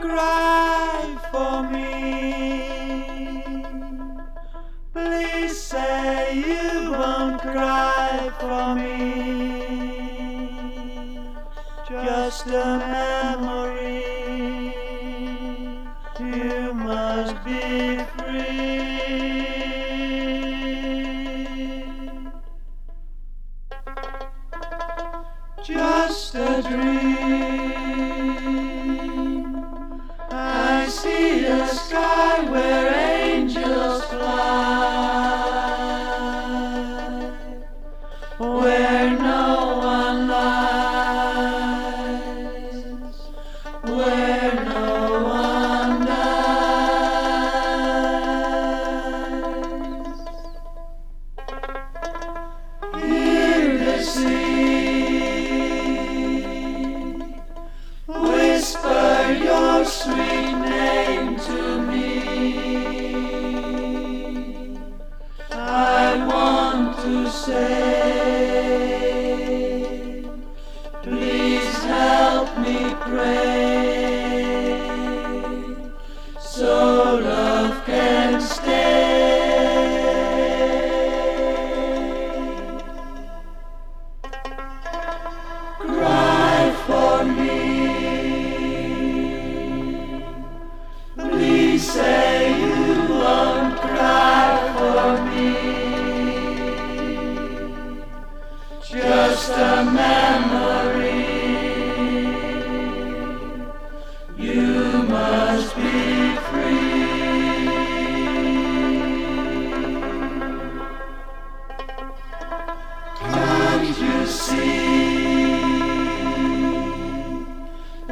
cry for me. Please say you won't cry for me. Just a memory. You must be free. Just a dream. See a sky where angels fly, where no one lies, where no one dies. Hear the sea say, Just a memory. You must be free. Can't you see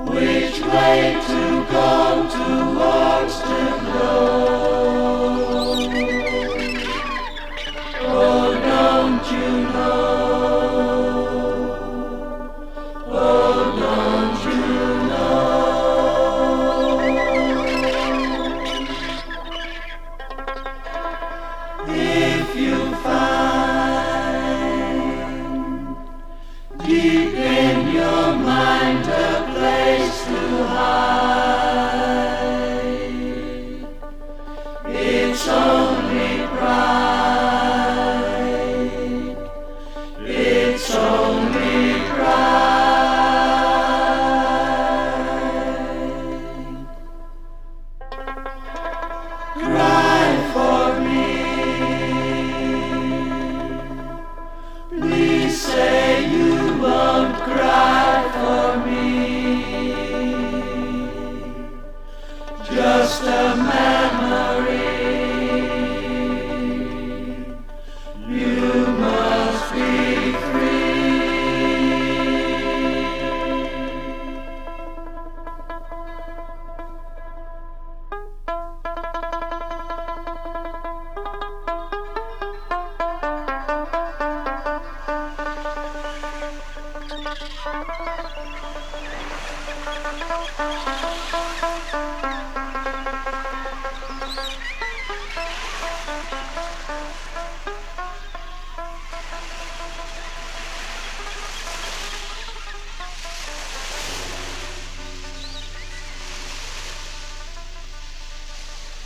which way to go towards the glow? Oh, don't you know? Thank you.